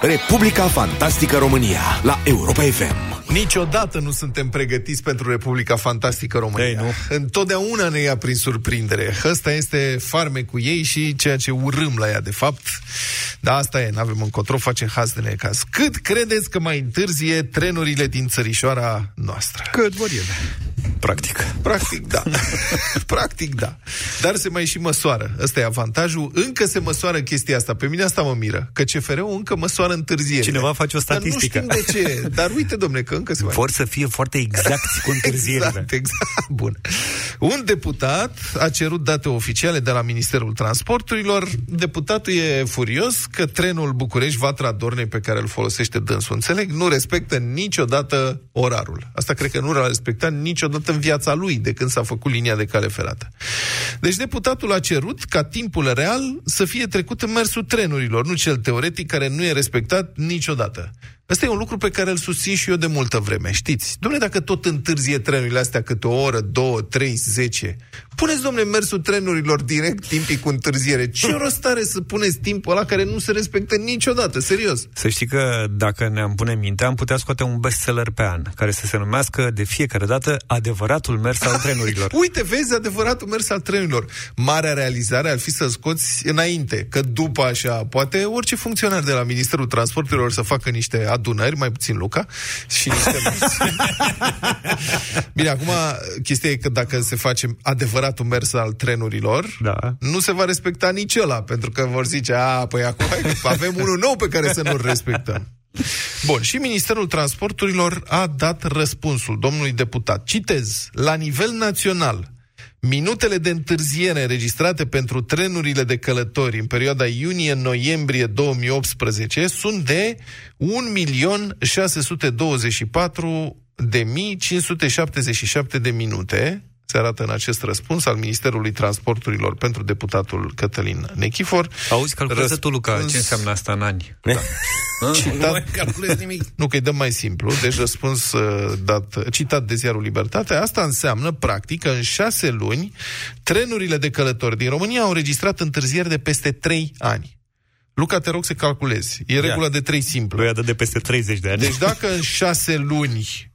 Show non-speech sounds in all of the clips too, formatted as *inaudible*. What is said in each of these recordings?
Republica Fantastică România la Europa FM. Niciodată nu suntem pregătiți pentru Republica Fantastică România. Ei, nu. Întotdeauna ne ia prin surprindere. Ăsta este farmecul ei și ceea ce urâm la ea, de fapt. Da, asta e, n-avem încotro, facem haz de necaz. Cât credeți că mai întârzie trenurile din țărișoara noastră? Cât vor ele. Practic. Practic, da. *laughs* Practic, da. Dar se mai și măsoară. Ăsta e avantajul. Încă se măsoară chestia asta. Pe mine asta mă miră. Că CFR-ul încă măsoară întârziere. Cineva face o statistică. Dar nu știm de ce. Dar uite, domne, că încă se mai... Vor să fie foarte exacti cu *laughs* întârzierile. Exact, exact. Bun. Un deputat a cerut date oficiale de la Ministerul Transporturilor. Deputatul e furios că trenul București-Vatra Dornei pe care îl folosește dânsul, înțeleg, nu respectă niciodată orarul. Asta cred că nu l-a respectat niciodată în viața lui de când s-a făcut linia de cale ferată. Deci deputatul a cerut ca timpul real să fie trecut în mersul trenurilor, nu cel teoretic care nu e respectat niciodată. Ăsta e un lucru pe care îl susțin și eu de multă vreme, știți? Dom'le, dacă tot întârzie trenurile astea câte o oră, două, trei, zece, puneți, domnule, mersul trenurilor direct, timpii cu întârziere. Ce rost are să puneți timpul ăla care nu se respectă niciodată, serios? Să știi că dacă ne-am pune minte, am putea scoate un bestseller pe an, care să se numească de fiecare dată Adevăratul mers al trenurilor. *laughs* Uite, vezi, adevăratul mers al trenurilor. Marea realizare ar fi să scoți înainte, că după așa, poate orice funcționar de la Ministerul Transporturilor să facă niște adunări, mai puțin Luca, și niște... *laughs* Bine, acum, chestia e că dacă se face adevăratul mers al trenurilor, Da. nu se va respecta nici ăla, pentru că vor zice, a, păi acum hai, avem unul nou pe care să nu-l respectăm. Bun, și Ministerul Transporturilor a dat răspunsul domnului deputat. Citez, la nivel național, minutele de întârziere înregistrate pentru trenurile de călători în perioada iunie-noiembrie 2018 sunt de 1.624 de 1.577 de minute, se arată în acest răspuns al Ministerului Transporturilor pentru deputatul Cătălin Nechifor. Auzi, calculează Răspuns- tu, Luca, ce înseamnă asta în ani. Da. Citat- mai calculez nimic. Nu, că îi dăm mai simplu. Deci răspuns uh, dat, citat de ziarul Libertate. Asta înseamnă, practic, că în șase luni, trenurile de călători din România au înregistrat întârzieri de peste trei ani. Luca, te rog să calculezi. E regula de trei simplu. Lui a dat de peste 30 de ani. Deci dacă în șase luni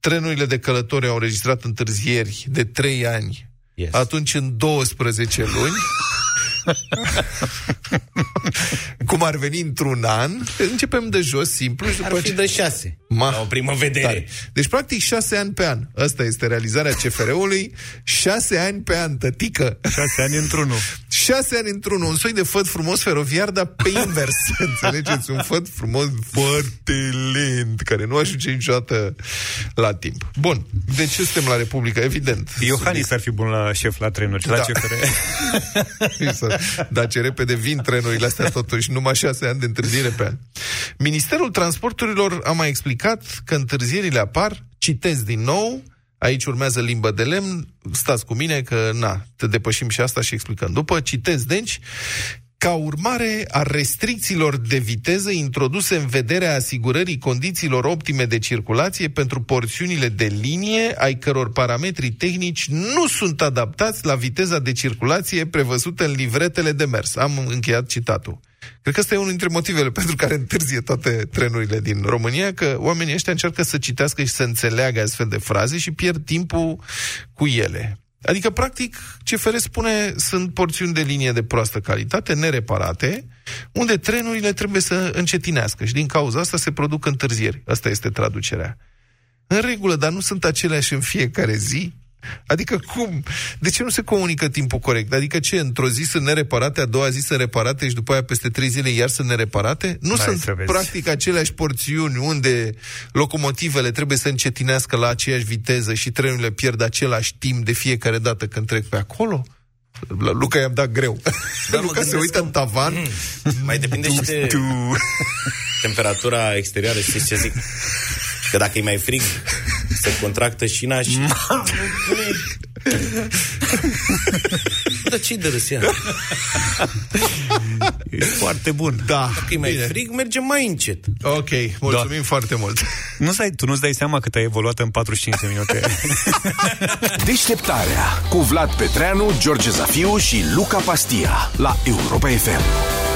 trenurile de călători au înregistrat întârzieri de trei ani, Yes. atunci în 12 luni, *laughs* cum ar veni într-un an, începem de jos, simplu, și Ar după fi ce... de șase. Ma- La o primă vedere. Tare. Deci, practic, șase ani pe an. Asta este realizarea CFR-ului. Șase ani pe an, tătică. 6 ani într-unul. Șase ani într-unul. Un soi de făt frumos feroviar, dar pe invers. *laughs* Înțelegeți? Un făt frumos foarte lent, care nu ajunge niciodată la timp. Bun. De ce suntem la Republica? Evident. Iohannis ar fi bun la șef la trenuri, la Da. CFR. *laughs* Să- *laughs* Dar ce repede vin trenurile astea totuși, numai șase ani de întârziere pe an. Ministerul Transporturilor a mai explicat că întârzierile apar, citez din nou, aici urmează limbă de lemn, stați cu mine că, na, te depășim și asta și explicăm. După, citez, deci, ca urmare a restricțiilor de viteză introduse în vederea asigurării condițiilor optime de circulație pentru porțiunile de linie, ai căror parametri tehnici nu sunt adaptați la viteza de circulație prevăzută în livretele de mers. Am încheiat citatul. Cred că ăsta e unul dintre motivele pentru care întârzie toate trenurile din România, că oamenii ăștia încearcă să citească și să înțeleagă astfel de fraze și pierd timpul cu ele. Adică, practic, CFR spune sunt porțiuni de linie de proastă calitate, nereparate, unde trenurile trebuie să încetinească și din cauza asta se produc întârzieri. Asta este traducerea. În regulă, dar nu sunt aceleași în fiecare zi? Adică cum? De ce nu se comunică timpul corect? Adică ce, într-o zi sunt nereparate, a doua zi sunt reparate și după aia peste trei zile iar sunt nereparate? Nu Hai sunt să vezi. practic aceleași porțiuni unde locomotivele trebuie să încetinească la aceeași viteză și trenurile pierd același timp de fiecare dată când trec pe acolo? La Luca i-am dat greu. Da, mă Luca se gândesc uită că- în tavan. Mai depinde și de Tu. temperatura exterioară, știți ce zic? Că dacă e mai frig, se contractă șina și... Dar ce-i de râs ea? E foarte bun. Da. Dacă e mai Bine. frig, merge mai încet. Ok, mulțumim da. foarte mult. Nu stai, tu nu-ți dai seama cât ai evoluat în 45 de minute. *laughs* Deșteptarea cu Vlad Petreanu, George Zafiu și Luca Pastia la Europa FM.